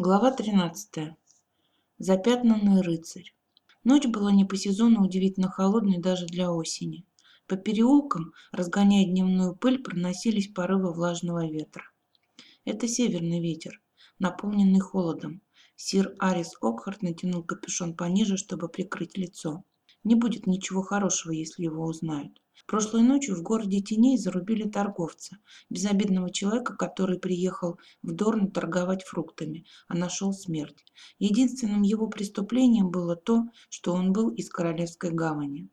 Глава 13. Запятнанный рыцарь. Ночь была не по сезону удивительно холодной даже для осени. По переулкам, разгоняя дневную пыль, проносились порывы влажного ветра. Это северный ветер, наполненный холодом. Сир Арис Окхарт натянул капюшон пониже, чтобы прикрыть лицо. Не будет ничего хорошего, если его узнают. Прошлой ночью в городе Теней зарубили торговца, безобидного человека, который приехал в Дорн торговать фруктами, а нашел смерть. Единственным его преступлением было то, что он был из Королевской гавани.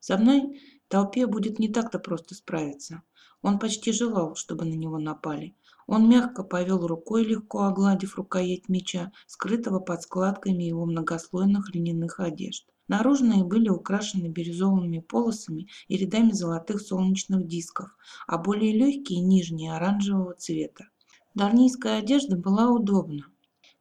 Со мной толпе будет не так-то просто справиться. Он почти желал, чтобы на него напали. Он мягко повел рукой, легко огладив рукоять меча, скрытого под складками его многослойных льняных одежд. Наружные были украшены бирюзовыми полосами и рядами золотых солнечных дисков, а более легкие нижние оранжевого цвета. Дарнийская одежда была удобна,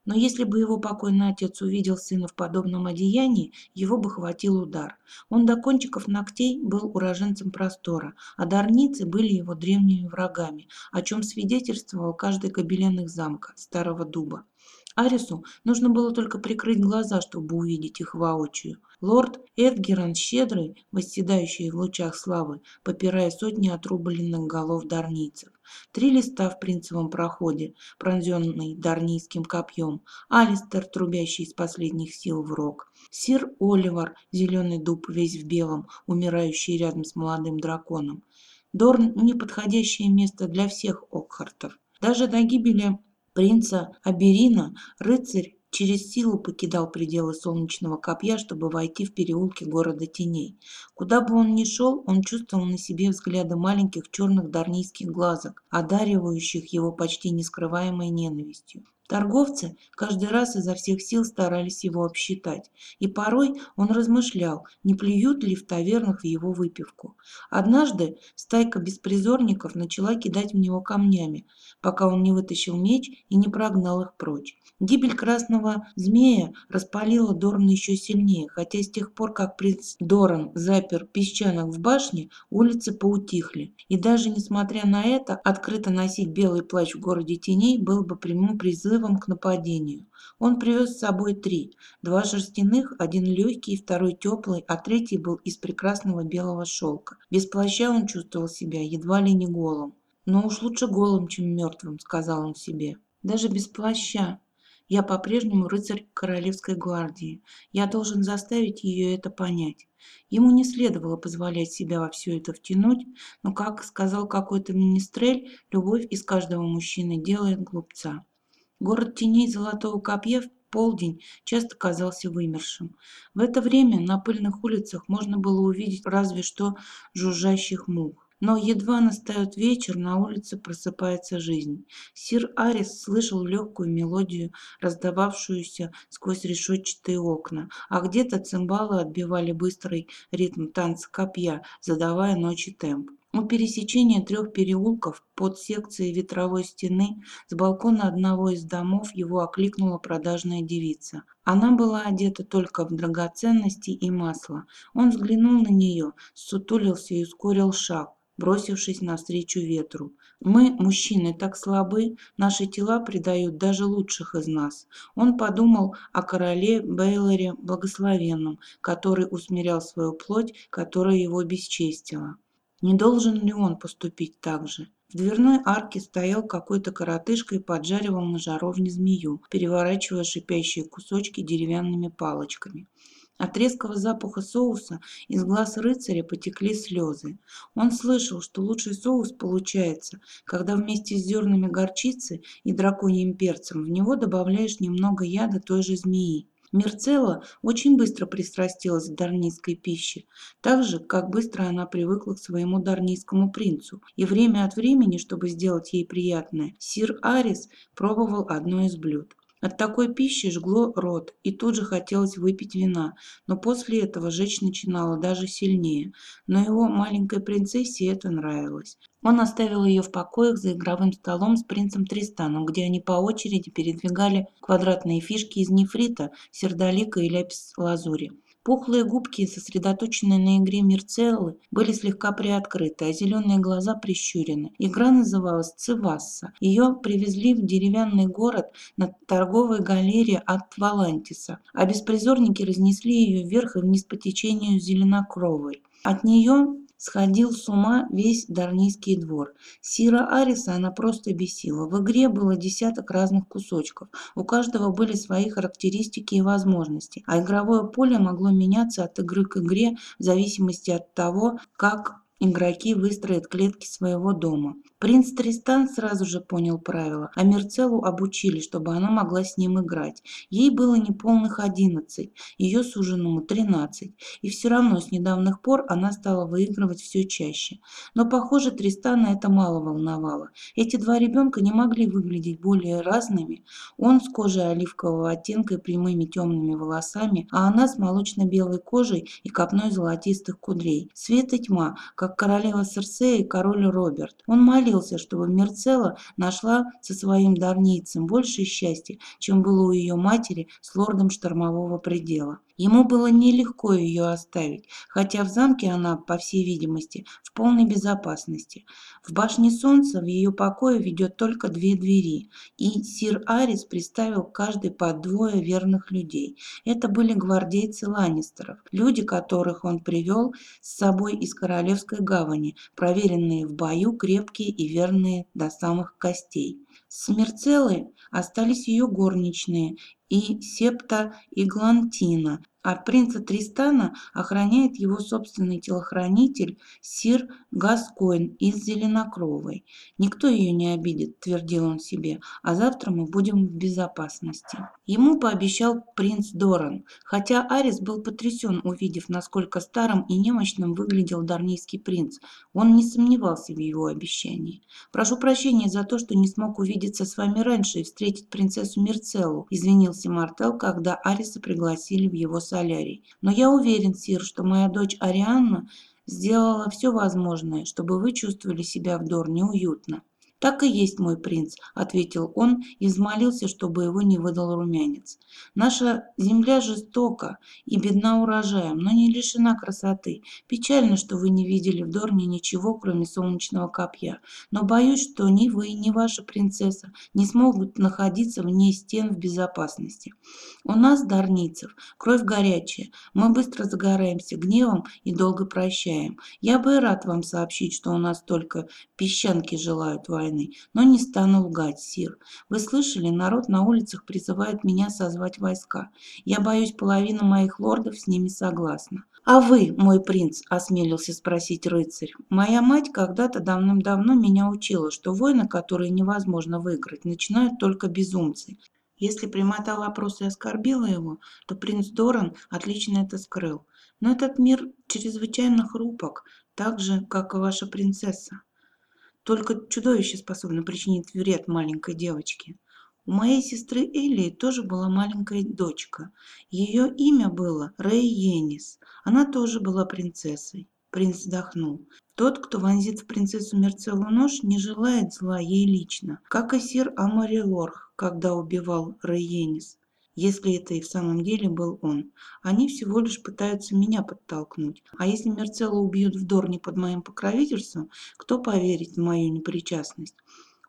но если бы его покойный отец увидел сына в подобном одеянии, его бы хватил удар. Он до кончиков ногтей был уроженцем простора, а дарницы были его древними врагами, о чем свидетельствовал каждый гобелен их замка, старого дуба. Арису нужно было только прикрыть глаза, чтобы увидеть их воочию. Лорд Эдгерон Щедрый, восседающий в лучах славы, попирая сотни отрубленных голов дарнийцев. Три листа в принцевом проходе, пронзенный дарнийским копьем. Алистер, трубящий из последних сил в рог. Сир Оливар, зеленый дуб весь в белом, умирающий рядом с молодым драконом. Дорн – неподходящее место для всех Окхартов. Даже до гибели принца Аберина рыцарь через силу покидал пределы солнечного копья, чтобы войти в переулки города теней. Куда бы он ни шел, он чувствовал на себе взгляды маленьких черных дарнийских глазок, одаривающих его почти нескрываемой ненавистью. Торговцы каждый раз изо всех сил старались его обсчитать, и порой он размышлял, не плюют ли в тавернах в его выпивку. Однажды стайка беспризорников начала кидать в него камнями, пока он не вытащил меч и не прогнал их прочь. Гибель красного змея распалила Дорна еще сильнее, хотя с тех пор, как принц Доран запер песчанок в башне, улицы поутихли. И даже несмотря на это, открыто носить белый плащ в городе теней был бы прямым призывом к нападению. Он привез с собой три. Два шерстяных, один легкий, второй теплый, а третий был из прекрасного белого шелка. Без плаща он чувствовал себя едва ли не голым. «Но уж лучше голым, чем мертвым», — сказал он себе. «Даже без плаща. Я по-прежнему рыцарь Королевской гвардии. Я должен заставить ее это понять. Ему не следовало позволять себя во все это втянуть, но, как сказал какой-то министрель, любовь из каждого мужчины делает глупца. Город теней Золотого Копья в полдень часто казался вымершим. В это время на пыльных улицах можно было увидеть разве что жужжащих мух. Но едва настает вечер, на улице просыпается жизнь. Сир Арис слышал легкую мелодию, раздававшуюся сквозь решетчатые окна, а где-то цимбалы отбивали быстрый ритм танца копья, задавая ночи темп. У пересечения трех переулков под секцией ветровой стены с балкона одного из домов его окликнула продажная девица. Она была одета только в драгоценности и масло. Он взглянул на нее, сутулился и ускорил шаг бросившись навстречу ветру. Мы, мужчины, так слабы, наши тела предают даже лучших из нас. Он подумал о короле Бейлоре Благословенном, который усмирял свою плоть, которая его бесчестила. Не должен ли он поступить так же? В дверной арке стоял какой-то коротышка и поджаривал на жаровне змею, переворачивая шипящие кусочки деревянными палочками. От резкого запаха соуса из глаз рыцаря потекли слезы. Он слышал, что лучший соус получается, когда вместе с зернами горчицы и драконьим перцем в него добавляешь немного яда той же змеи. Мерцелла очень быстро пристрастилась к дарнийской пище, так же, как быстро она привыкла к своему дарнийскому принцу. И время от времени, чтобы сделать ей приятное, сир Арис пробовал одно из блюд. От такой пищи жгло рот, и тут же хотелось выпить вина, но после этого жечь начинало даже сильнее. Но его маленькой принцессе это нравилось. Он оставил ее в покоях за игровым столом с принцем Тристаном, где они по очереди передвигали квадратные фишки из нефрита, сердолика и ляпис-лазури. Пухлые губки, сосредоточенные на игре Мирцеллы, были слегка приоткрыты, а зеленые глаза прищурены. Игра называлась «Цивасса». Ее привезли в деревянный город на торговой галере от Валантиса, а беспризорники разнесли ее вверх и вниз по течению Зеленокровой. От нее сходил с ума весь Дарнийский двор. Сира Ариса она просто бесила. В игре было десяток разных кусочков. У каждого были свои характеристики и возможности, а игровое поле могло меняться от игры к игре в зависимости от того, как игроки выстроят клетки своего дома. Принц Тристан сразу же понял правила, а Мерцеллу обучили, чтобы она могла с ним играть. Ей было неполных одиннадцать, ее суженому тринадцать, и все равно с недавних пор она стала выигрывать все чаще. Но, похоже, Тристана это мало волновало. Эти два ребенка не могли выглядеть более разными. Он с кожей оливкового оттенка и прямыми темными волосами, а она с молочно-белой кожей и копной золотистых кудрей. Свет и тьма, как королева Серсея и король Роберт. Он молился, чтобы Мерцелла нашла со своим дарницем больше счастья, чем было у ее матери с лордом штормового предела. Ему было нелегко ее оставить, хотя в замке она, по всей видимости, в полной безопасности. В башне солнца в ее покое ведет только две двери, и сир Арис приставил каждый по двое верных людей. Это были гвардейцы Ланнистеров, люди, которых он привел с собой из Королевской гавани, проверенные в бою, крепкие и верные до самых костей. С остались ее горничные и Септа Иглантина, а принца Тристана охраняет его собственный телохранитель Сир Гаскоин из Зеленокровой. Никто ее не обидит, твердил он себе, а завтра мы будем в безопасности. Ему пообещал принц Доран, хотя Арис был потрясен, увидев, насколько старым и немощным выглядел дарнийский принц. Он не сомневался в его обещании. «Прошу прощения за то, что не смог увидеться с вами раньше и встретить принцессу Мирцеллу», извинился Мартел, когда Ариса пригласили в его солярий. Но я уверен, Сир, что моя дочь Арианна сделала все возможное, чтобы вы чувствовали себя в Дорне уютно. «Так и есть мой принц», – ответил он и взмолился, чтобы его не выдал румянец. «Наша земля жестока и бедна урожаем, но не лишена красоты. Печально, что вы не видели в Дорне ничего, кроме солнечного копья. Но боюсь, что ни вы, ни ваша принцесса не смогут находиться вне стен в безопасности. У нас, дарницев, кровь горячая. Мы быстро загораемся гневом и долго прощаем. Я бы рад вам сообщить, что у нас только песчанки желают войны войны, но не стану лгать, Сир. Вы слышали, народ на улицах призывает меня созвать войска. Я боюсь, половина моих лордов с ними согласна. «А вы, мой принц?» – осмелился спросить рыцарь. «Моя мать когда-то давным-давно меня учила, что войны, которые невозможно выиграть, начинают только безумцы. Если прямота вопроса и оскорбила его, то принц Доран отлично это скрыл. Но этот мир чрезвычайно хрупок, так же, как и ваша принцесса. Только чудовище способно причинить вред маленькой девочке. У моей сестры Элии тоже была маленькая дочка. Ее имя было Рэй Енис. Она тоже была принцессой. Принц вздохнул. Тот, кто вонзит в принцессу Мерцеллу нож, не желает зла ей лично, как и сир Амари Лорх, когда убивал Рэй Енис если это и в самом деле был он. Они всего лишь пытаются меня подтолкнуть. А если Мерцелла убьют в Дорне под моим покровительством, кто поверит в мою непричастность?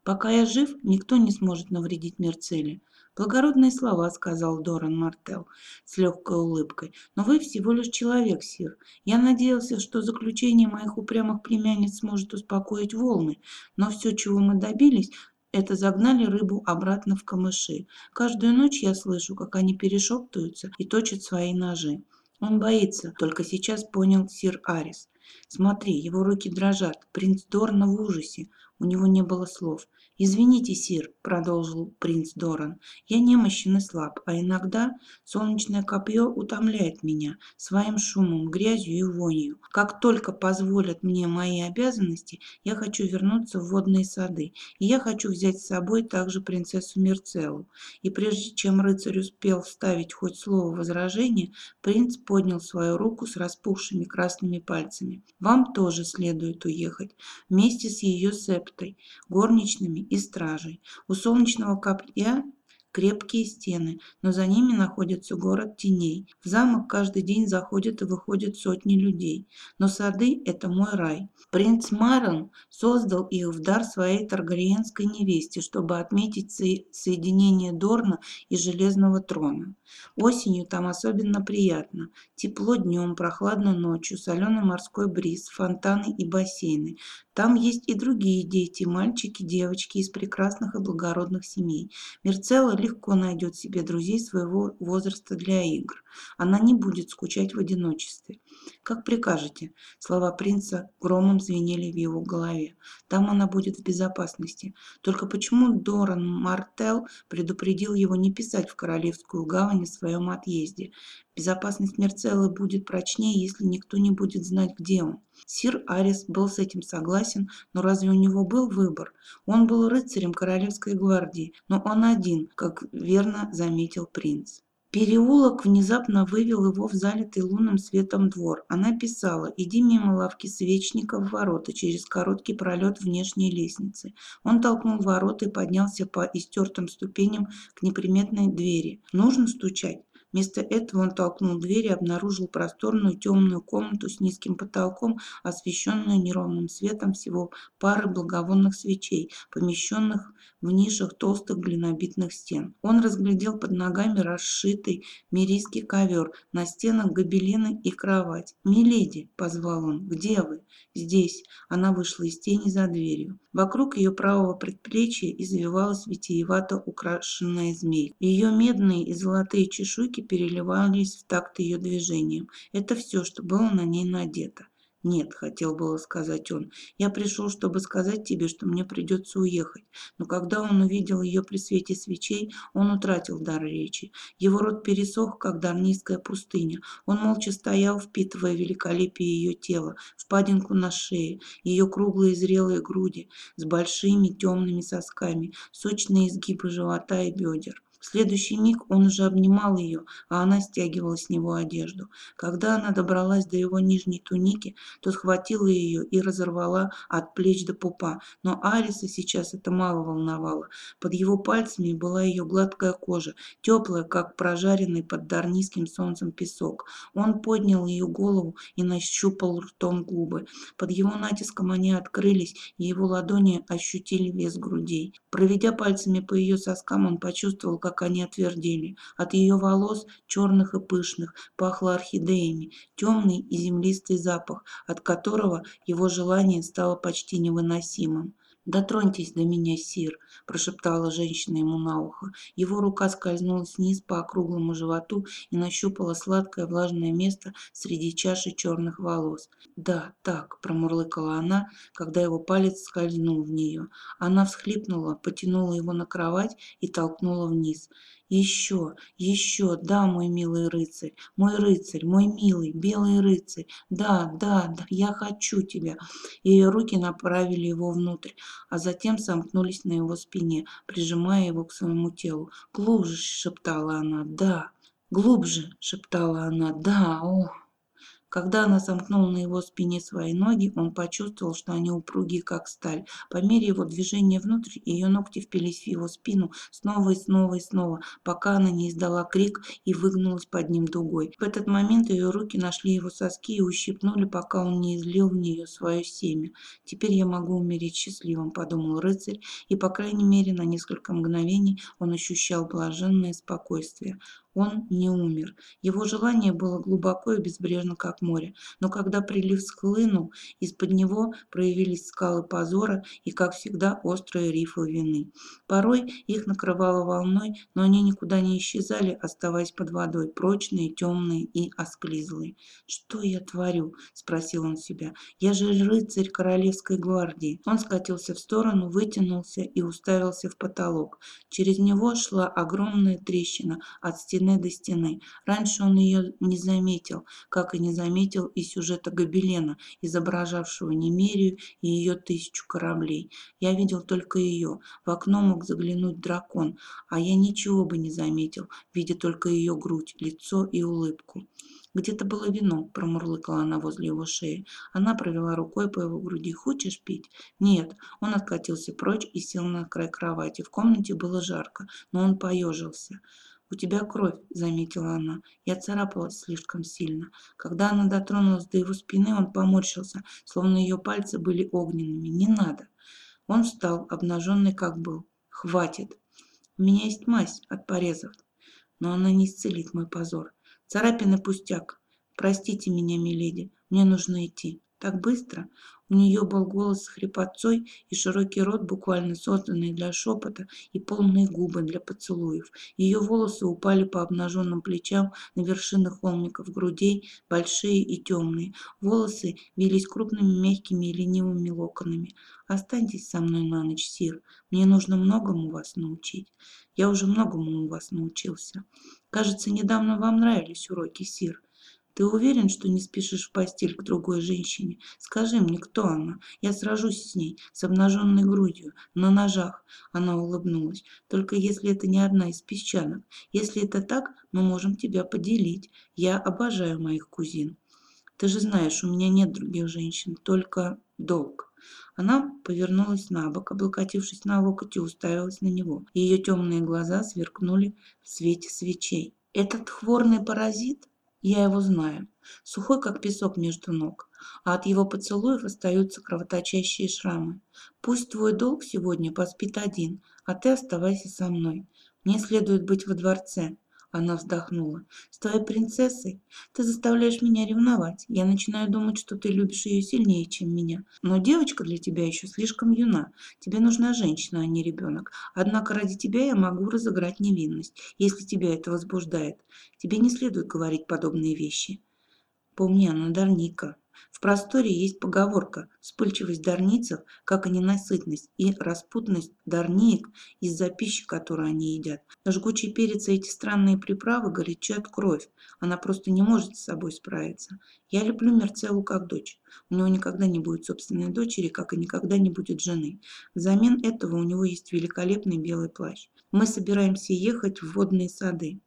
Пока я жив, никто не сможет навредить Мерцелле. Благородные слова, сказал Доран Мартел с легкой улыбкой. Но вы всего лишь человек, Сир. Я надеялся, что заключение моих упрямых племянниц сможет успокоить волны. Но все, чего мы добились, это загнали рыбу обратно в камыши. Каждую ночь я слышу, как они перешептываются и точат свои ножи. Он боится, только сейчас понял сир Арис. Смотри, его руки дрожат. Принц Дорна в ужасе. У него не было слов. «Извините, сир», — продолжил принц Доран, — «я немощен и слаб, а иногда солнечное копье утомляет меня своим шумом, грязью и вонью. Как только позволят мне мои обязанности, я хочу вернуться в водные сады, и я хочу взять с собой также принцессу Мерцеллу». И прежде чем рыцарь успел вставить хоть слово возражения, принц поднял свою руку с распухшими красными пальцами. «Вам тоже следует уехать, вместе с ее септой, горничными и стражей. У солнечного копья крепкие стены, но за ними находится город теней. В замок каждый день заходят и выходят сотни людей, но сады – это мой рай. Принц Марон создал их в дар своей таргариенской невесте, чтобы отметить соединение Дорна и Железного трона. Осенью там особенно приятно. Тепло днем, прохладно ночью, соленый морской бриз, фонтаны и бассейны. Там есть и другие дети, мальчики, девочки из прекрасных и благородных семей. Мерцелла легко найдет себе друзей своего возраста для игр. Она не будет скучать в одиночестве. Как прикажете. Слова принца громом звенели в его голове. Там она будет в безопасности. Только почему Доран Мартел предупредил его не писать в Королевскую гавань о своем отъезде? Безопасность Мерцеллы будет прочнее, если никто не будет знать, где он. Сир Арис был с этим согласен, но разве у него был выбор? Он был рыцарем Королевской гвардии, но он один, как верно заметил принц. Переулок внезапно вывел его в залитый лунным светом двор. Она писала «Иди мимо лавки свечника в ворота через короткий пролет внешней лестницы». Он толкнул ворота и поднялся по истертым ступеням к неприметной двери. «Нужно стучать?» Вместо этого он толкнул дверь и обнаружил просторную темную комнату с низким потолком, освещенную неровным светом всего пары благовонных свечей, помещенных в нишах толстых глинобитных стен. Он разглядел под ногами расшитый мирийский ковер, на стенах гобелены и кровать. «Миледи!» – позвал он. «Где вы?» «Здесь». Она вышла из тени за дверью. Вокруг ее правого предплечья извивалась витиевато украшенная змей. Ее медные и золотые чешуйки переливались в такт ее движением. Это все, что было на ней надето. «Нет», — хотел было сказать он, — «я пришел, чтобы сказать тебе, что мне придется уехать». Но когда он увидел ее при свете свечей, он утратил дар речи. Его рот пересох, как дарнийская пустыня. Он молча стоял, впитывая великолепие ее тела, впадинку на шее, ее круглые зрелые груди с большими темными сосками, сочные изгибы живота и бедер. В следующий миг он уже обнимал ее, а она стягивала с него одежду. Когда она добралась до его нижней туники, то схватила ее и разорвала от плеч до пупа. Но Ариса сейчас это мало волновало. Под его пальцами была ее гладкая кожа, теплая, как прожаренный под дарнийским солнцем песок. Он поднял ее голову и нащупал ртом губы. Под его натиском они открылись, и его ладони ощутили вес грудей. Проведя пальцами по ее соскам, он почувствовал, как как они отвердели. От ее волос, черных и пышных, пахло орхидеями, темный и землистый запах, от которого его желание стало почти невыносимым. «Дотроньтесь до меня, сир», – прошептала женщина ему на ухо. Его рука скользнула вниз по округлому животу и нащупала сладкое влажное место среди чаши черных волос. «Да, так», – промурлыкала она, когда его палец скользнул в нее. Она всхлипнула, потянула его на кровать и толкнула вниз. Еще, еще, да, мой милый рыцарь, мой рыцарь, мой милый, белый рыцарь, да, да, да, я хочу тебя. Ее руки направили его внутрь, а затем сомкнулись на его спине, прижимая его к своему телу. Глубже, шептала она, да, глубже, шептала она, да, ох. Когда она сомкнула на его спине свои ноги, он почувствовал, что они упругие, как сталь. По мере его движения внутрь, ее ногти впились в его спину снова и снова и снова, пока она не издала крик и выгнулась под ним дугой. В этот момент ее руки нашли его соски и ущипнули, пока он не излил в нее свое семя. «Теперь я могу умереть счастливым», — подумал рыцарь, и, по крайней мере, на несколько мгновений он ощущал блаженное спокойствие. Он не умер. Его желание было глубоко и безбрежно, как море. Но когда прилив схлынул, из-под него проявились скалы позора и, как всегда, острые рифы вины. Порой их накрывало волной, но они никуда не исчезали, оставаясь под водой, прочные, темные и осклизлые. «Что я творю?» – спросил он себя. «Я же рыцарь королевской гвардии». Он скатился в сторону, вытянулся и уставился в потолок. Через него шла огромная трещина от стены стены до стены. Раньше он ее не заметил, как и не заметил и сюжета Гобелена, изображавшего Немерию и ее тысячу кораблей. Я видел только ее. В окно мог заглянуть дракон, а я ничего бы не заметил, видя только ее грудь, лицо и улыбку. где-то было вино промурлыкала она возле его шеи она провела рукой по его груди хочешь пить нет он откатился прочь и сел на край кровати в комнате было жарко но он поежился у тебя кровь заметила она. Я царапалась слишком сильно. Когда она дотронулась до его спины он поморщился словно ее пальцы были огненными. Не надо он встал обнаженный как был. Хватит. У меня есть мазь от порезов но она не исцелит мой позор. Царапины пустяк. Простите меня миледи. Мне нужно идти. Так быстро у нее был голос с хрипотцой и широкий рот, буквально созданный для шепота, и полные губы для поцелуев. Ее волосы упали по обнаженным плечам на вершины холмиков грудей, большие и темные. Волосы вились крупными, мягкими и ленивыми локонами. «Останьтесь со мной на ночь, Сир. Мне нужно многому вас научить. Я уже многому у вас научился. Кажется, недавно вам нравились уроки, Сир. Ты уверен, что не спешишь в постель к другой женщине? Скажи мне, кто она? Я сражусь с ней, с обнаженной грудью, на ножах. Она улыбнулась. Только если это не одна из песчанок. Если это так, мы можем тебя поделить. Я обожаю моих кузин. Ты же знаешь, у меня нет других женщин, только долг. Она повернулась на бок, облокотившись на локоть и уставилась на него. Ее темные глаза сверкнули в свете свечей. «Этот хворный паразит?» Я его знаю. Сухой, как песок между ног. А от его поцелуев остаются кровоточащие шрамы. Пусть твой долг сегодня поспит один, а ты оставайся со мной. Мне следует быть во дворце. Она вздохнула. «С твоей принцессой ты заставляешь меня ревновать. Я начинаю думать, что ты любишь ее сильнее, чем меня. Но девочка для тебя еще слишком юна. Тебе нужна женщина, а не ребенок. Однако ради тебя я могу разыграть невинность, если тебя это возбуждает. Тебе не следует говорить подобные вещи». Помни, она дарника. В просторе есть поговорка «вспыльчивость дарницев, как и ненасытность, и распутность дарниек из-за пищи, которую они едят». Жгучий перец и эти странные приправы горячат кровь. Она просто не может с собой справиться. Я люблю Мерцелу как дочь. У него никогда не будет собственной дочери, как и никогда не будет жены. Взамен этого у него есть великолепный белый плащ. Мы собираемся ехать в водные сады.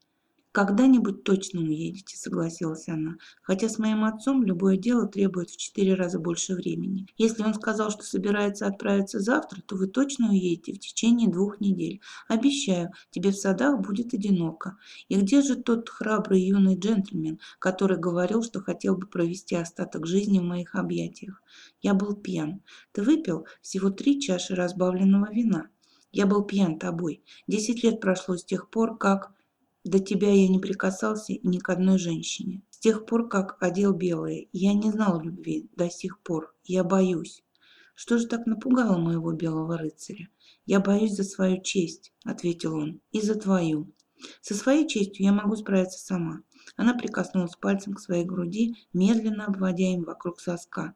«Когда-нибудь точно уедете», — согласилась она. «Хотя с моим отцом любое дело требует в четыре раза больше времени. Если он сказал, что собирается отправиться завтра, то вы точно уедете в течение двух недель. Обещаю, тебе в садах будет одиноко. И где же тот храбрый юный джентльмен, который говорил, что хотел бы провести остаток жизни в моих объятиях? Я был пьян. Ты выпил всего три чаши разбавленного вина. Я был пьян тобой. Десять лет прошло с тех пор, как... До тебя я не прикасался ни к одной женщине. С тех пор, как одел белое, я не знал любви до сих пор. Я боюсь. Что же так напугало моего белого рыцаря? Я боюсь за свою честь, ответил он, и за твою. Со своей честью я могу справиться сама. Она прикоснулась пальцем к своей груди, медленно обводя им вокруг соска.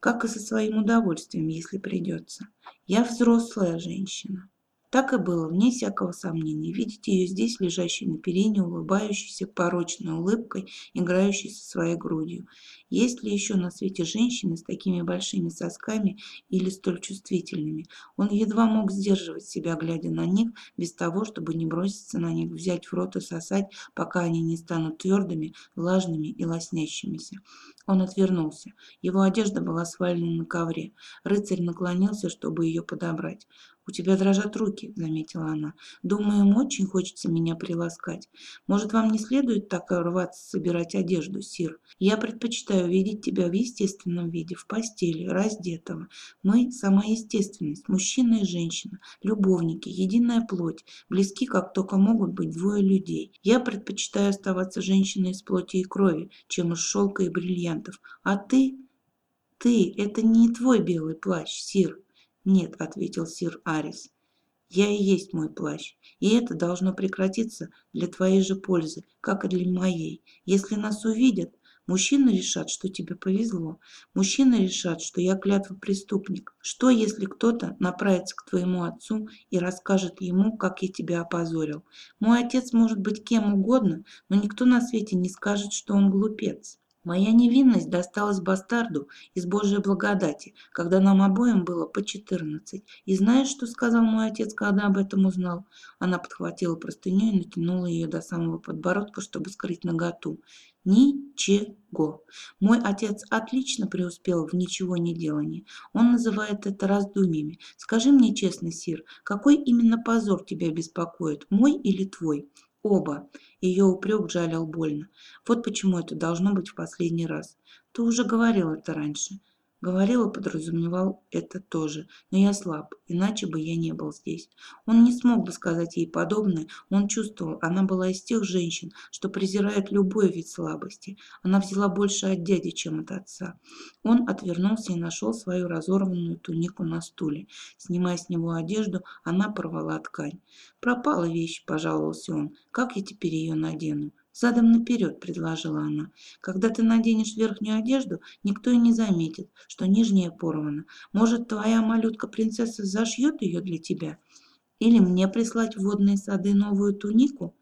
Как и со своим удовольствием, если придется. Я взрослая женщина. Так и было, вне всякого сомнения. Видеть ее здесь, лежащей на перине, улыбающейся порочной улыбкой, играющей со своей грудью. Есть ли еще на свете женщины с такими большими сосками или столь чувствительными? Он едва мог сдерживать себя, глядя на них, без того, чтобы не броситься на них, взять в рот и сосать, пока они не станут твердыми, влажными и лоснящимися. Он отвернулся. Его одежда была свалена на ковре. Рыцарь наклонился, чтобы ее подобрать. «У тебя дрожат руки», — заметила она. «Думаю, ему очень хочется меня приласкать. Может, вам не следует так рваться собирать одежду, Сир? Я предпочитаю видеть тебя в естественном виде, в постели, раздетого. Мы — сама естественность, мужчина и женщина, любовники, единая плоть, близки, как только могут быть двое людей. Я предпочитаю оставаться женщиной из плоти и крови, чем из шелка и бриллиантов. А ты... Ты — это не твой белый плащ, Сир. «Нет», — ответил сир Арис, — «я и есть мой плащ, и это должно прекратиться для твоей же пользы, как и для моей. Если нас увидят, Мужчины решат, что тебе повезло. Мужчины решат, что я клятва преступник. Что, если кто-то направится к твоему отцу и расскажет ему, как я тебя опозорил? Мой отец может быть кем угодно, но никто на свете не скажет, что он глупец. Моя невинность досталась бастарду из Божьей благодати, когда нам обоим было по четырнадцать. И знаешь, что сказал мой отец, когда об этом узнал? Она подхватила простыню и натянула ее до самого подбородка, чтобы скрыть наготу. Ничего. Мой отец отлично преуспел в ничего не делании. Он называет это раздумьями. Скажи мне честно, Сир, какой именно позор тебя беспокоит, мой или твой? Оба. Ее упрек жалил больно. Вот почему это должно быть в последний раз. Ты уже говорил это раньше. Говорил и подразумевал это тоже, но я слаб, иначе бы я не был здесь. Он не смог бы сказать ей подобное, он чувствовал, она была из тех женщин, что презирают любой вид слабости. Она взяла больше от дяди, чем от отца. Он отвернулся и нашел свою разорванную тунику на стуле. Снимая с него одежду, она порвала ткань. «Пропала вещь», – пожаловался он. «Как я теперь ее надену?» «Задом наперед», – предложила она. «Когда ты наденешь верхнюю одежду, никто и не заметит, что нижняя порвана. Может, твоя малютка-принцесса зашьет ее для тебя? Или мне прислать в водные сады новую тунику?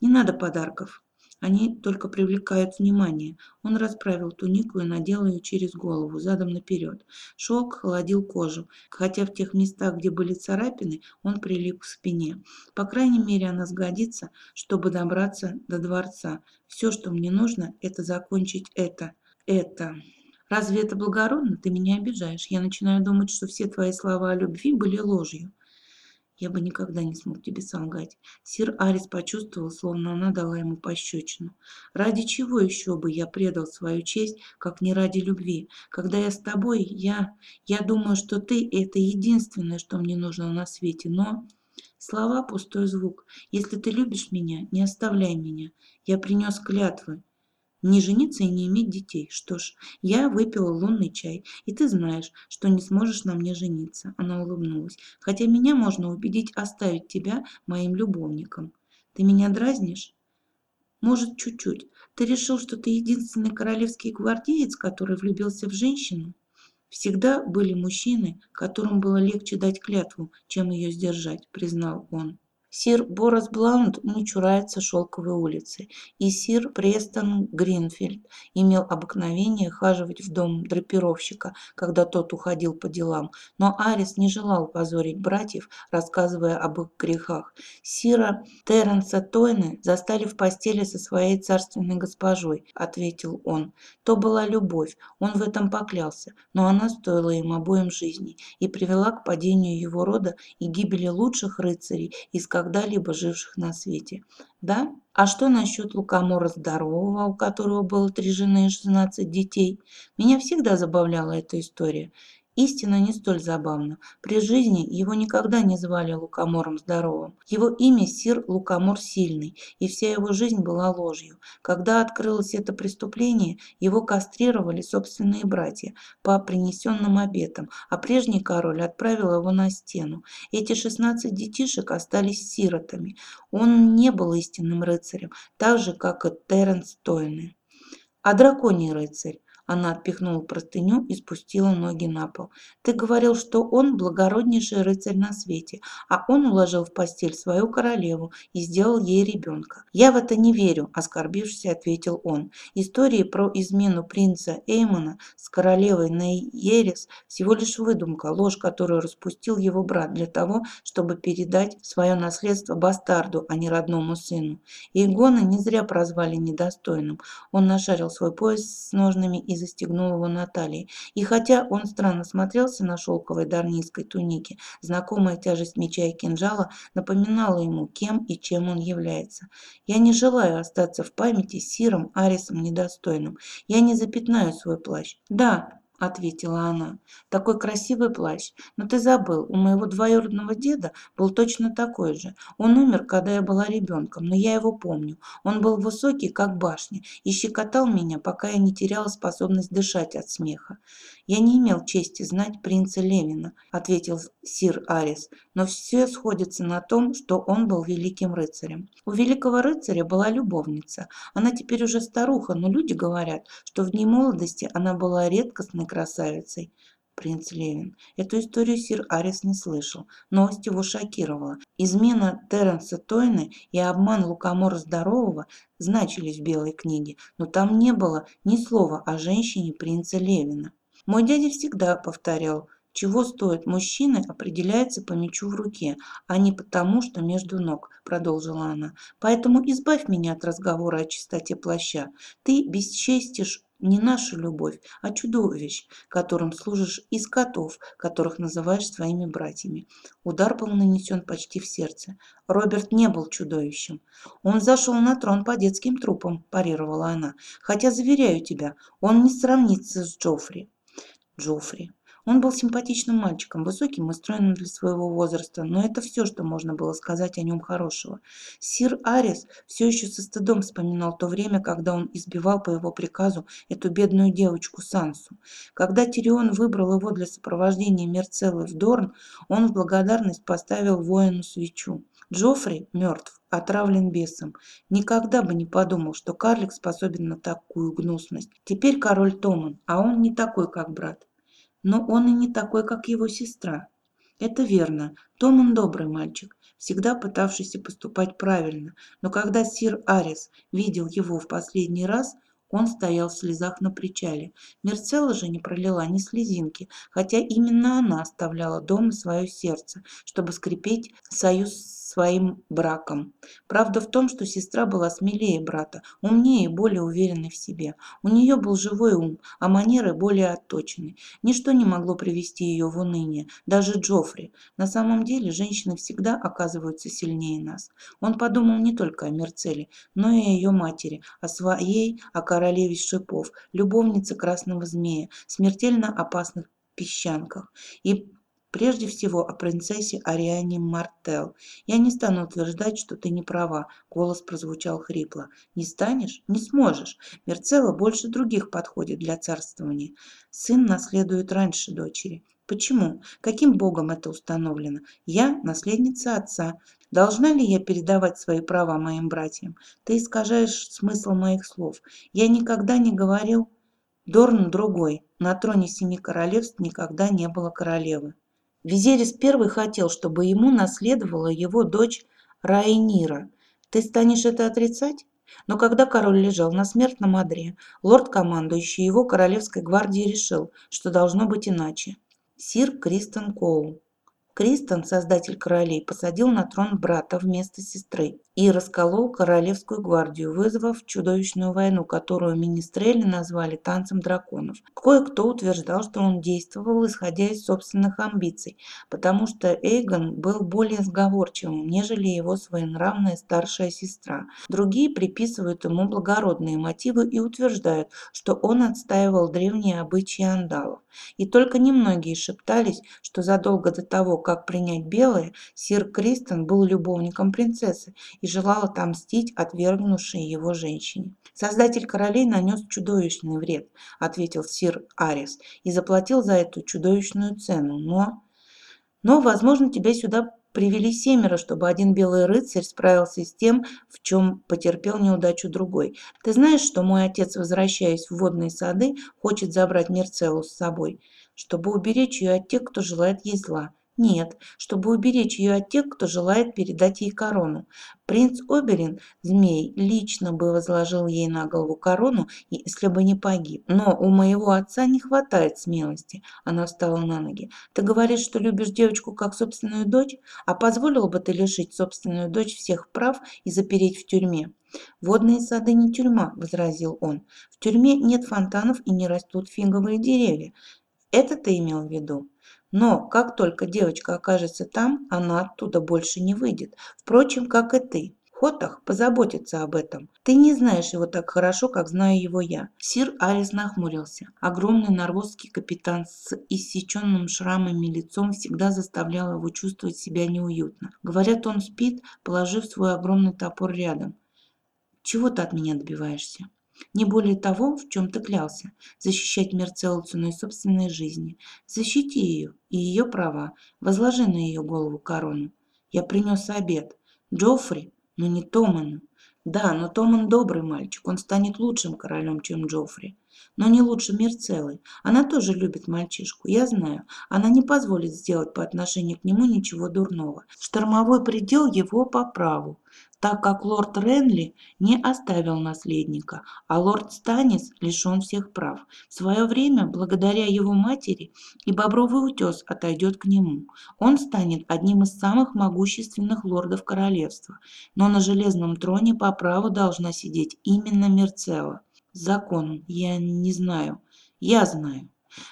Не надо подарков. Они только привлекают внимание. Он расправил тунику и надел ее через голову, задом наперед. Шелк холодил кожу, хотя в тех местах, где были царапины, он прилип к спине. По крайней мере, она сгодится, чтобы добраться до дворца. Все, что мне нужно, это закончить это. Это. Разве это благородно? Ты меня обижаешь. Я начинаю думать, что все твои слова о любви были ложью. Я бы никогда не смог тебе солгать. Сир Арис почувствовал, словно она дала ему пощечину. Ради чего еще бы я предал свою честь, как не ради любви? Когда я с тобой, я... Я думаю, что ты – это единственное, что мне нужно на свете, но... Слова – пустой звук. Если ты любишь меня, не оставляй меня. Я принес клятвы. Не жениться и не иметь детей. Что ж, я выпила лунный чай, и ты знаешь, что не сможешь на мне жениться. Она улыбнулась. Хотя меня можно убедить оставить тебя моим любовником. Ты меня дразнишь? Может, чуть-чуть. Ты решил, что ты единственный королевский гвардеец, который влюбился в женщину? Всегда были мужчины, которым было легче дать клятву, чем ее сдержать, признал он. Сир Борас Блаунд не чурается шелковой улицы, и сир Престон Гринфилд имел обыкновение хаживать в дом драпировщика, когда тот уходил по делам, но Арис не желал позорить братьев, рассказывая об их грехах. Сира Терренса Тойны застали в постели со своей царственной госпожой, ответил он. То была любовь, он в этом поклялся, но она стоила им обоим жизни и привела к падению его рода и гибели лучших рыцарей из когда-либо живших на свете. Да? А что насчет Лукомора Здорового, у которого было три жены и шестнадцать детей? Меня всегда забавляла эта история. Истина не столь забавна. При жизни его никогда не звали Лукомором Здоровым. Его имя Сир Лукомор Сильный, и вся его жизнь была ложью. Когда открылось это преступление, его кастрировали собственные братья по принесенным обетам, а прежний король отправил его на стену. Эти 16 детишек остались сиротами. Он не был истинным рыцарем, так же, как и Теренс Тойне. А драконий рыцарь? Она отпихнула простыню и спустила ноги на пол. «Ты говорил, что он благороднейший рыцарь на свете, а он уложил в постель свою королеву и сделал ей ребенка». «Я в это не верю», – оскорбившись, ответил он. «Истории про измену принца Эймона с королевой Нейерис всего лишь выдумка, ложь, которую распустил его брат для того, чтобы передать свое наследство бастарду, а не родному сыну. Игона не зря прозвали недостойным. Он нашарил свой пояс с ножными и застегнул его на талии. И хотя он странно смотрелся на шелковой дарнийской тунике, знакомая тяжесть меча и кинжала напоминала ему, кем и чем он является. «Я не желаю остаться в памяти сиром Арисом недостойным. Я не запятнаю свой плащ. Да, – ответила она. «Такой красивый плащ. Но ты забыл, у моего двоюродного деда был точно такой же. Он умер, когда я была ребенком, но я его помню. Он был высокий, как башня, и щекотал меня, пока я не теряла способность дышать от смеха. «Я не имел чести знать принца Левина», – ответил сир Арис, «но все сходится на том, что он был великим рыцарем. У великого рыцаря была любовница. Она теперь уже старуха, но люди говорят, что в дни молодости она была редкостной красавицей. принц Левин. Эту историю сир Арис не слышал. Новость его шокировала. Измена Терренса Тойна и обман Лукомора Здорового значились в Белой книге, но там не было ни слова о женщине принца Левина. Мой дядя всегда повторял, чего стоит мужчины, определяется по мечу в руке, а не потому, что между ног, продолжила она. Поэтому избавь меня от разговора о чистоте плаща. Ты бесчестишь не нашу любовь, а чудовищ, которым служишь из котов, которых называешь своими братьями. Удар был нанесен почти в сердце. Роберт не был чудовищем. Он зашел на трон по детским трупам, парировала она. Хотя, заверяю тебя, он не сравнится с Джоффри. Джоффри. Он был симпатичным мальчиком, высоким и стройным для своего возраста, но это все, что можно было сказать о нем хорошего. Сир Арис все еще со стыдом вспоминал то время, когда он избивал по его приказу эту бедную девочку Сансу. Когда Тирион выбрал его для сопровождения Мерцеллы в Дорн, он в благодарность поставил воину свечу. Джоффри мертв, отравлен бесом. Никогда бы не подумал, что карлик способен на такую гнусность. Теперь король Томан, а он не такой, как брат но он и не такой, как его сестра. Это верно, Томан добрый мальчик, всегда пытавшийся поступать правильно, но когда сир Арис видел его в последний раз, он стоял в слезах на причале. Мерцелла же не пролила ни слезинки, хотя именно она оставляла дома свое сердце, чтобы скрепить союз с своим браком. Правда в том, что сестра была смелее брата, умнее и более уверенной в себе. У нее был живой ум, а манеры более отточены. Ничто не могло привести ее в уныние, даже Джоффри. На самом деле женщины всегда оказываются сильнее нас. Он подумал не только о Мерцеле, но и о ее матери, о своей, о королеве шипов, любовнице красного змея, смертельно опасных песчанках. И Прежде всего о принцессе Ариане Мартел. Я не стану утверждать, что ты не права. Голос прозвучал хрипло. Не станешь? Не сможешь. Мерцелла больше других подходит для царствования. Сын наследует раньше дочери. Почему? Каким богом это установлено? Я наследница отца. Должна ли я передавать свои права моим братьям? Ты искажаешь смысл моих слов. Я никогда не говорил... Дорн другой. На троне семи королевств никогда не было королевы. Визерис первый хотел, чтобы ему наследовала его дочь Райнира. Ты станешь это отрицать? Но когда король лежал на смертном одре, лорд-командующий его королевской гвардии решил, что должно быть иначе. Сир Кристен Коул. Кристен, создатель королей, посадил на трон брата вместо сестры и расколол Королевскую гвардию, вызвав чудовищную войну, которую министрели назвали «танцем драконов». Кое-кто утверждал, что он действовал, исходя из собственных амбиций, потому что Эйгон был более сговорчивым, нежели его своенравная старшая сестра. Другие приписывают ему благородные мотивы и утверждают, что он отстаивал древние обычаи андалов. И только немногие шептались, что задолго до того, как принять белое, сир Кристен был любовником принцессы и желал отомстить отвергнувшей его женщине. «Создатель королей нанес чудовищный вред», — ответил сир Арис, «и заплатил за эту чудовищную цену. Но, но возможно, тебя сюда привели семеро, чтобы один белый рыцарь справился с тем, в чем потерпел неудачу другой. Ты знаешь, что мой отец, возвращаясь в водные сады, хочет забрать Мерцеллу с собой, чтобы уберечь ее от тех, кто желает ей зла. Нет, чтобы уберечь ее от тех, кто желает передать ей корону. Принц Оберин, змей, лично бы возложил ей на голову корону, если бы не погиб. Но у моего отца не хватает смелости. Она встала на ноги. Ты говоришь, что любишь девочку как собственную дочь? А позволил бы ты лишить собственную дочь всех прав и запереть в тюрьме? «Водные сады не тюрьма», – возразил он. «В тюрьме нет фонтанов и не растут фиговые деревья. Это ты имел в виду?» Но как только девочка окажется там, она оттуда больше не выйдет. Впрочем, как и ты. Хотах позаботится об этом. Ты не знаешь его так хорошо, как знаю его я. Сир Арис нахмурился. Огромный норвозский капитан с иссеченным шрамами лицом всегда заставлял его чувствовать себя неуютно. Говорят, он спит, положив свой огромный топор рядом. Чего ты от меня добиваешься? Не более того, в чем ты клялся, защищать Мерцеллу ценой собственной жизни. Защити ее и ее права, возложи на ее голову корону. Я принес обед. Джоффри, но не Томану. Да, но Томан добрый мальчик, он станет лучшим королем, чем Джоффри. но не лучше Мерцелы. Она тоже любит мальчишку, я знаю. Она не позволит сделать по отношению к нему ничего дурного. Штормовой предел его по праву так как лорд Ренли не оставил наследника, а лорд Станис лишен всех прав. В свое время, благодаря его матери, и Бобровый утес отойдет к нему. Он станет одним из самых могущественных лордов королевства, но на железном троне по праву должна сидеть именно Мерцела. Закон, я не знаю. Я знаю.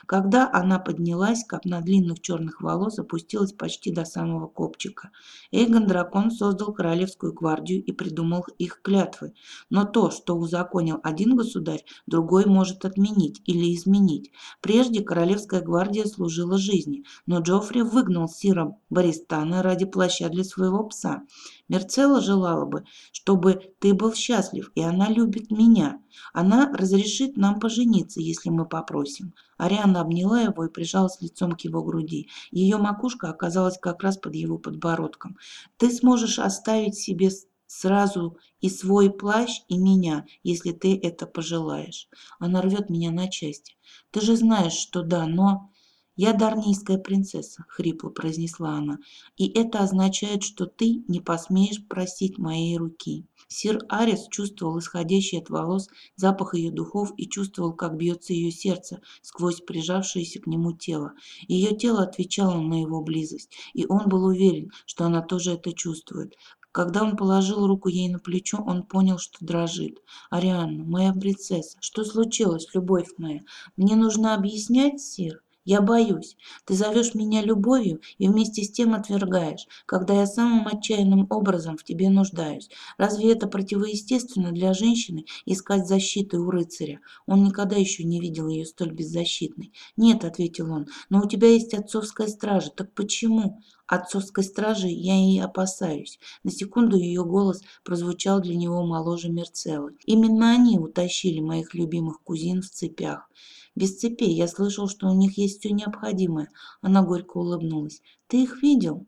Когда она поднялась, копна длинных черных волос опустилась почти до самого копчика. Эйгон Дракон создал Королевскую гвардию и придумал их клятвы. Но то, что узаконил один государь, другой может отменить или изменить. Прежде Королевская гвардия служила жизни, но Джоффри выгнал Сира Баристана ради плаща для своего пса. Мерцелла желала бы, чтобы ты был счастлив, и она любит меня. Она разрешит нам пожениться, если мы попросим. Ариана обняла его и прижалась лицом к его груди. Ее макушка оказалась как раз под его подбородком. Ты сможешь оставить себе сразу и свой плащ, и меня, если ты это пожелаешь. Она рвет меня на части. Ты же знаешь, что да, но... «Я дарнийская принцесса», — хрипло произнесла она, «и это означает, что ты не посмеешь просить моей руки». Сир Арис чувствовал исходящий от волос запах ее духов и чувствовал, как бьется ее сердце сквозь прижавшееся к нему тело. Ее тело отвечало на его близость, и он был уверен, что она тоже это чувствует. Когда он положил руку ей на плечо, он понял, что дрожит. «Арианна, моя принцесса, что случилось, любовь моя? Мне нужно объяснять, сир?» Я боюсь. Ты зовешь меня любовью и вместе с тем отвергаешь, когда я самым отчаянным образом в тебе нуждаюсь. Разве это противоестественно для женщины искать защиты у рыцаря? Он никогда еще не видел ее столь беззащитной. Нет, ответил он, но у тебя есть отцовская стража. Так почему? Отцовской стражи я и опасаюсь. На секунду ее голос прозвучал для него моложе Мерцелы. Именно они утащили моих любимых кузин в цепях. Без цепей. Я слышал, что у них есть все необходимое. Она горько улыбнулась. Ты их видел?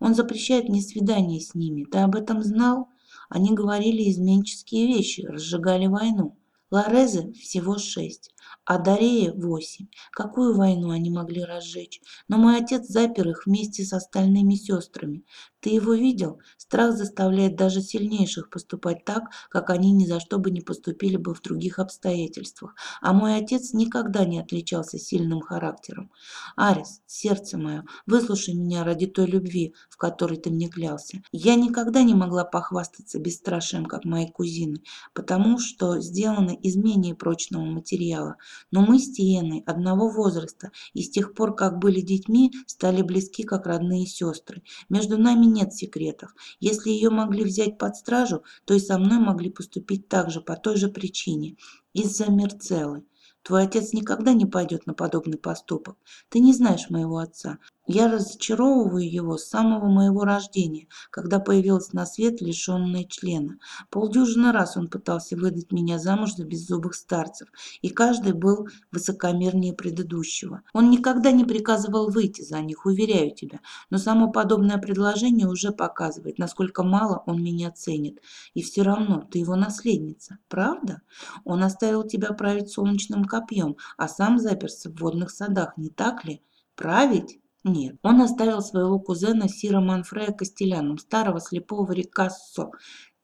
Он запрещает мне свидание с ними. Ты об этом знал? Они говорили изменческие вещи, разжигали войну. Лорезы всего шесть, а Дарея восемь. Какую войну они могли разжечь? Но мой отец запер их вместе с остальными сестрами. Ты его видел? Страх заставляет даже сильнейших поступать так, как они ни за что бы не поступили бы в других обстоятельствах. А мой отец никогда не отличался сильным характером. Арис, сердце мое, выслушай меня ради той любви, в которой ты мне клялся. Я никогда не могла похвастаться бесстрашием, как мои кузины, потому что сделаны из менее прочного материала. Но мы с Тиеной одного возраста и с тех пор, как были детьми, стали близки, как родные сестры. Между нами нет секретов. Если ее могли взять под стражу, то и со мной могли поступить так же, по той же причине. Из-за Мерцелы. Твой отец никогда не пойдет на подобный поступок. Ты не знаешь моего отца. Я разочаровываю его с самого моего рождения, когда появилась на свет лишенная члена. Полдюжины раз он пытался выдать меня замуж за беззубых старцев, и каждый был высокомернее предыдущего. Он никогда не приказывал выйти за них, уверяю тебя, но само подобное предложение уже показывает, насколько мало он меня ценит. И все равно ты его наследница, правда? Он оставил тебя править солнечным копьем, а сам заперся в водных садах, не так ли? Править? Нет, он оставил своего кузена Сира Манфрея Костеляном, старого слепого Рикассо,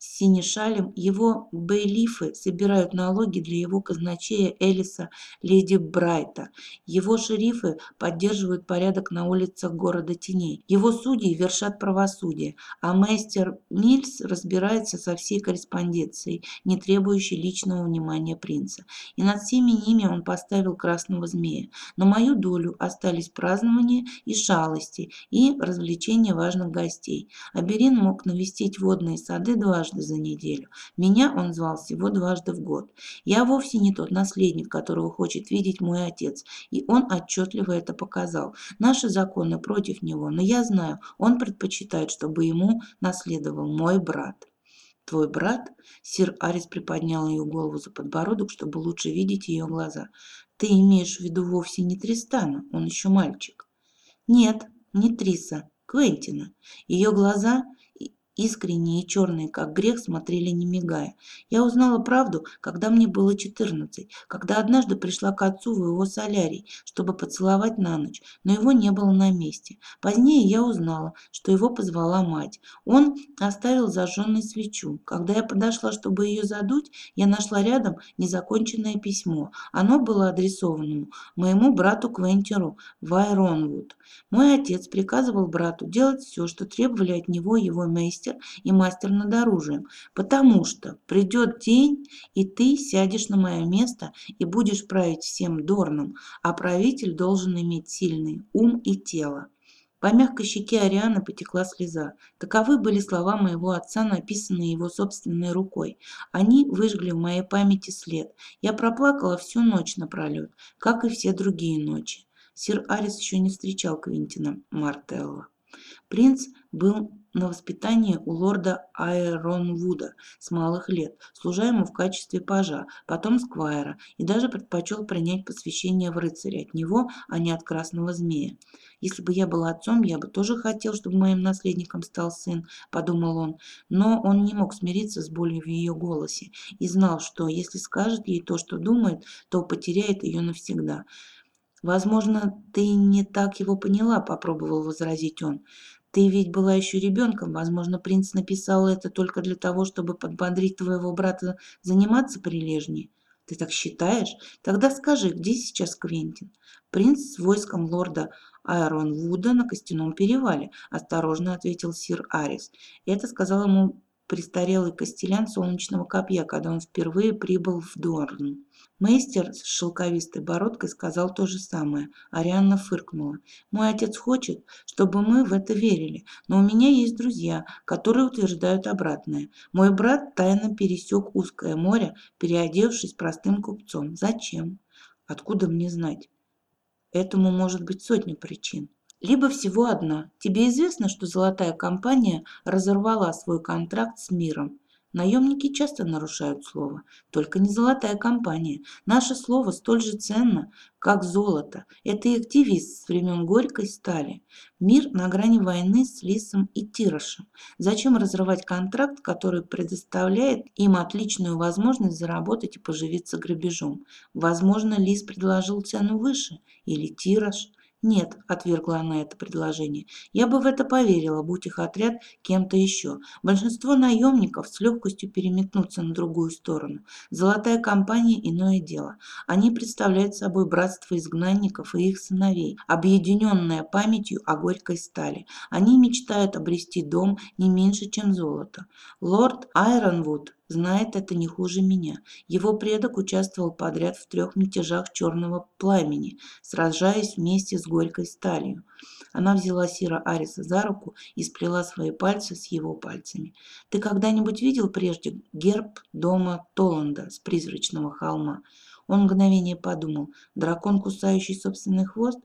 синешалем его бейлифы собирают налоги для его казначея Элиса Леди Брайта. Его шерифы поддерживают порядок на улицах города Теней. Его судьи вершат правосудие, а мастер Мильс разбирается со всей корреспонденцией, не требующей личного внимания принца. И над всеми ними он поставил красного змея. На мою долю остались празднования и шалости, и развлечения важных гостей. Аберин мог навестить водные сады дважды дважды за неделю. Меня он звал всего дважды в год. Я вовсе не тот наследник, которого хочет видеть мой отец, и он отчетливо это показал. Наши законы против него, но я знаю, он предпочитает, чтобы ему наследовал мой брат. «Твой брат?» Сир Арис приподнял ее голову за подбородок, чтобы лучше видеть ее глаза. «Ты имеешь в виду вовсе не Тристана, он еще мальчик». «Нет, не Триса, Квентина. Ее глаза искренние и черные, как грех, смотрели не мигая. Я узнала правду, когда мне было 14, когда однажды пришла к отцу в его солярий, чтобы поцеловать на ночь, но его не было на месте. Позднее я узнала, что его позвала мать. Он оставил зажженной свечу. Когда я подошла, чтобы ее задуть, я нашла рядом незаконченное письмо. Оно было адресовано моему брату Квентеру в Айронвуд. Мой отец приказывал брату делать все, что требовали от него его мейстер и мастер над оружием, потому что придет день, и ты сядешь на мое место и будешь править всем Дорном, а правитель должен иметь сильный ум и тело. По мягкой щеке Арианы потекла слеза. Таковы были слова моего отца, написанные его собственной рукой. Они выжгли в моей памяти след. Я проплакала всю ночь напролет, как и все другие ночи. Сир Арис еще не встречал Квинтина Мартелла. Принц был на воспитании у лорда Айронвуда с малых лет, служа ему в качестве пажа, потом сквайра, и даже предпочел принять посвящение в рыцаре от него, а не от красного змея. «Если бы я был отцом, я бы тоже хотел, чтобы моим наследником стал сын», – подумал он, но он не мог смириться с болью в ее голосе и знал, что если скажет ей то, что думает, то потеряет ее навсегда. «Возможно, ты не так его поняла», – попробовал возразить он. Ты ведь была еще ребенком. Возможно, принц написал это только для того, чтобы подбодрить твоего брата заниматься прилежнее. Ты так считаешь? Тогда скажи, где сейчас Квентин? Принц с войском лорда Айронвуда на Костяном перевале, осторожно ответил сир Арис. Это сказал ему престарелый костелян солнечного копья, когда он впервые прибыл в Дорн. Мейстер с шелковистой бородкой сказал то же самое. Арианна фыркнула. «Мой отец хочет, чтобы мы в это верили, но у меня есть друзья, которые утверждают обратное. Мой брат тайно пересек узкое море, переодевшись простым купцом. Зачем? Откуда мне знать? Этому может быть сотня причин. Либо всего одна. Тебе известно, что золотая компания разорвала свой контракт с миром. Наемники часто нарушают слово, только не золотая компания. Наше слово столь же ценно, как золото. Это их девиз с времен Горькой стали. Мир на грани войны с Лисом и Тирошем. Зачем разрывать контракт, который предоставляет им отличную возможность заработать и поживиться грабежом? Возможно, Лис предложил цену выше, или Тирош. «Нет», – отвергла она это предложение. «Я бы в это поверила, будь их отряд кем-то еще. Большинство наемников с легкостью переметнутся на другую сторону. Золотая компания – иное дело. Они представляют собой братство изгнанников и их сыновей, объединенное памятью о горькой стали. Они мечтают обрести дом не меньше, чем золото. Лорд Айронвуд знает это не хуже меня. Его предок участвовал подряд в трех мятежах черного пламени, сражаясь вместе с горькой сталью. Она взяла Сира Ариса за руку и сплела свои пальцы с его пальцами. «Ты когда-нибудь видел прежде герб дома Толанда с призрачного холма?» Он мгновение подумал. «Дракон, кусающий собственный хвост?»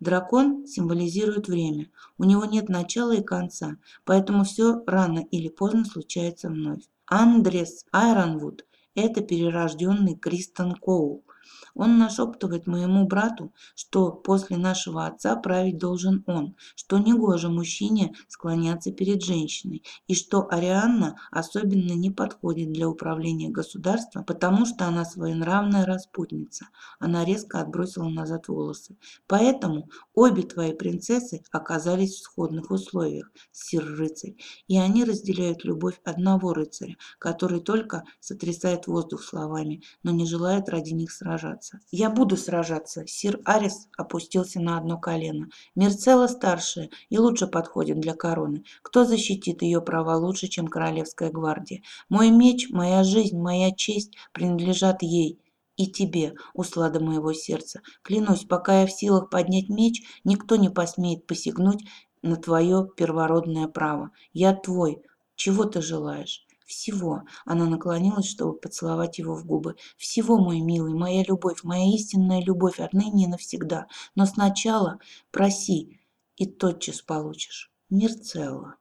Дракон символизирует время. У него нет начала и конца, поэтому все рано или поздно случается вновь. Андрес Айронвуд – это перерожденный Кристен Коул. Он нашептывает моему брату, что после нашего отца править должен он, что негоже мужчине склоняться перед женщиной, и что Арианна особенно не подходит для управления государством, потому что она своенравная распутница. Она резко отбросила назад волосы. Поэтому обе твои принцессы оказались в сходных условиях, сир-рыцарь, и они разделяют любовь одного рыцаря, который только сотрясает воздух словами, но не желает ради них сражаться сражаться. Я буду сражаться. Сир Арис опустился на одно колено. Мерцелла старшая и лучше подходит для короны. Кто защитит ее права лучше, чем королевская гвардия? Мой меч, моя жизнь, моя честь принадлежат ей и тебе, услада моего сердца. Клянусь, пока я в силах поднять меч, никто не посмеет посягнуть на твое первородное право. Я твой. Чего ты желаешь? Всего. Она наклонилась, чтобы поцеловать его в губы. Всего, мой милый, моя любовь, моя истинная любовь отныне и навсегда. Но сначала проси, и тотчас получишь. Мир целого.